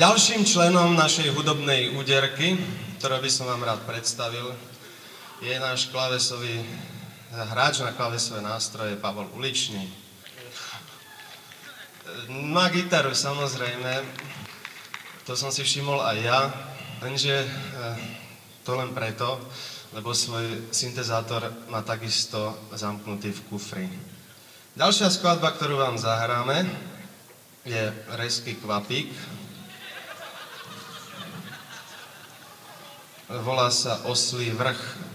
Ďalším členom našej hudobnej úderky, ktoré by som vám rád predstavil, je náš klavesový hráč na klavesové nástroje Pavol Uličný. Má gitaru samozrejme, to som si všimol aj ja, lenže eh, to len preto, lebo svoj syntezátor má takisto zamknutý v kufri. Ďalšia skladba, ktorú vám zahráme, je Resky Kvapík. Volá sa Oslý vrch.